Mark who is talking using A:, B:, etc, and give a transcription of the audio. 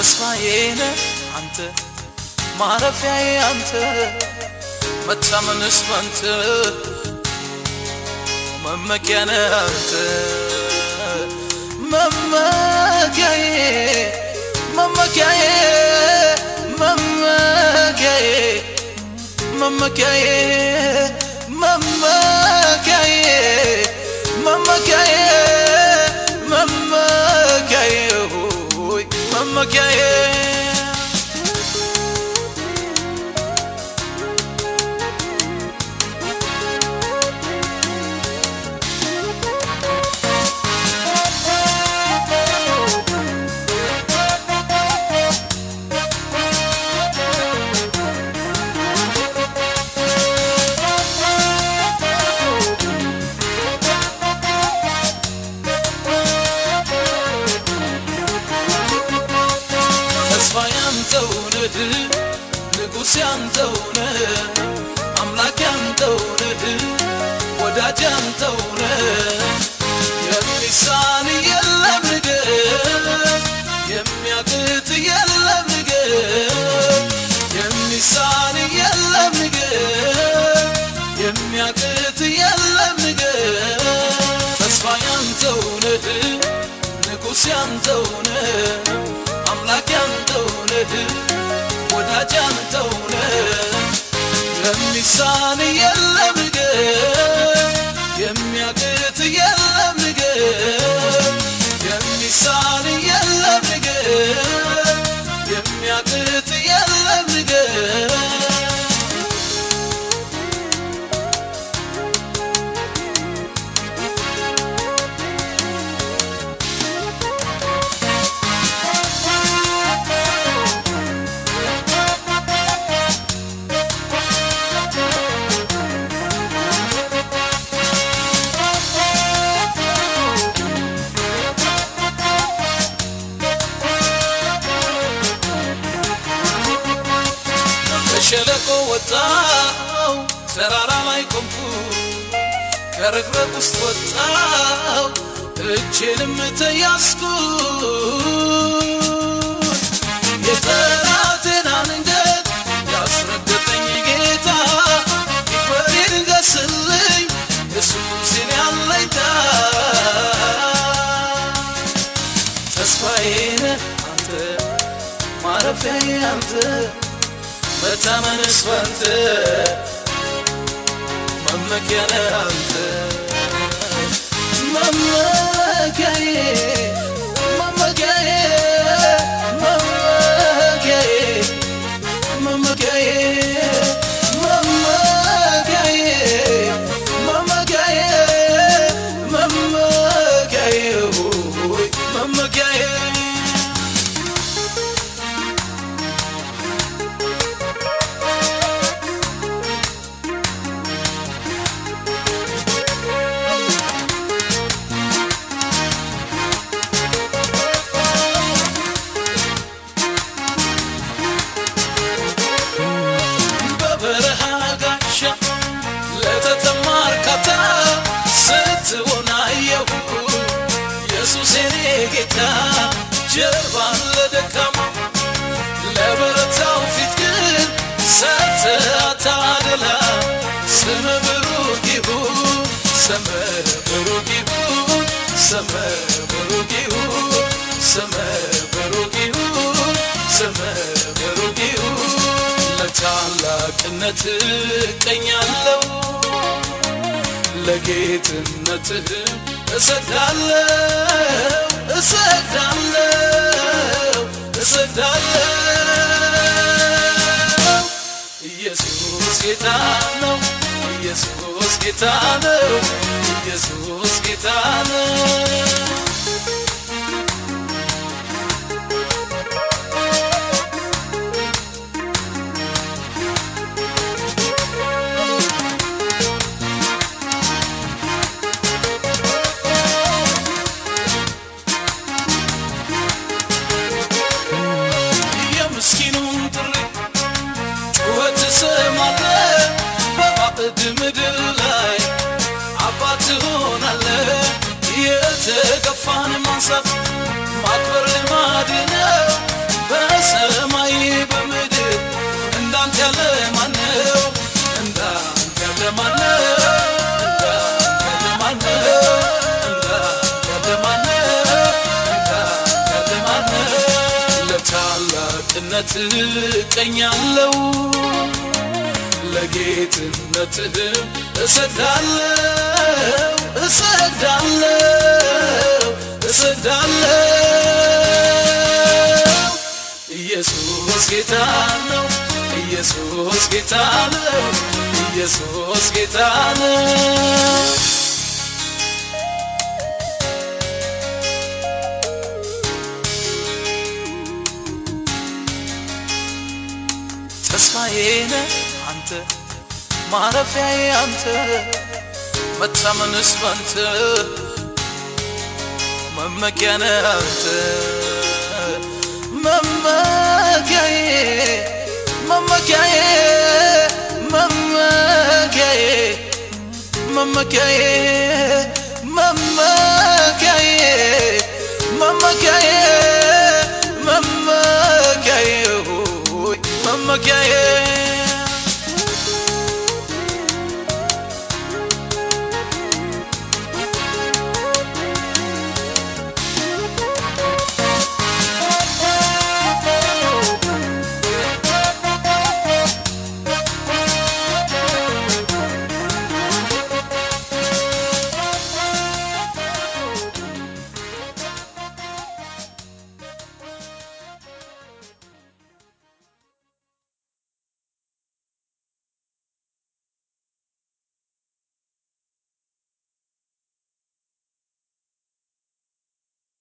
A: ተስፋዬ ነህ አንተ ማረፊያዬ አንተ መታመንስ ባንተ መመኪያ ነህ አንተ መመኪያዬ መመኪያዬ መመኪያዬ መመኪያዬ ንጉሥ ያንተው ነህ አምላክ ያንተው ነህ ወዳጅ ያንተው ነህ የሚሳን የለም ንገር የሚያቅት የለም ንገር የሚሳን የለም ንገር የሚያቅት የለም ንገር ተስፋ ያንተው ነህ ንጉሥ ያንተው ነህ አምላክ ያንተው ነህ የሚሳን የለም ተራራ ላይ ቆምኩ ከረግረግ ውስጥ ወጣው እጄንም ተያዝኩ። የጠላቴን አንገት ያስረገጠኝ ጌታ ይክበር ይንገስልኝ ኢየሱስን ያለኝታ። ተስፋዬ ነህ አንተ ማረፊያዬ አንተ መታመንስ ባንተ መመኪያ ነህ አንተ መመኪያዬ ጀርባን ለደካማ ለበረታው ፊት ግን ሰጥተህ አታደላ ስም ብሩክ ይሁን ስም ብሩክ ይሁን ስም ብሩክ ይሁን ስም ብሩክ ይሁን ስም ብሩክ ይሁን። ለታላቅነት እቀኛለሁ ለጌትነትህ እሰግዳለሁ እሰግዳለሁ እሰግዳለሁ ኢየሱስ ጌታ ነው ኢየሱስ ጌታ ነው ኢየሱስ ጌታ ነው ማንሳት ማክበር ልማድ ነው። በሰማይ በምድር እንዳንተ ያለ ማነው? እንዳንተ ያለ ማነው? ለታላቅነት ቀኛለው ለጌትነትህም እሰግዳለው እሰግዳለው እሰግዳለው ኢየሱስ ጌታ ነው። ኢየሱስ ጌታ ነው። ኢየሱስ ጌታ ነው። ተስፋዬ ነህ አንተ ማረፊያዬ አንተ መታመንስ ባንተ መመኪያ አንተ መመኪያዬ መመኪያዬ መመኪያዬ መመኪያዬ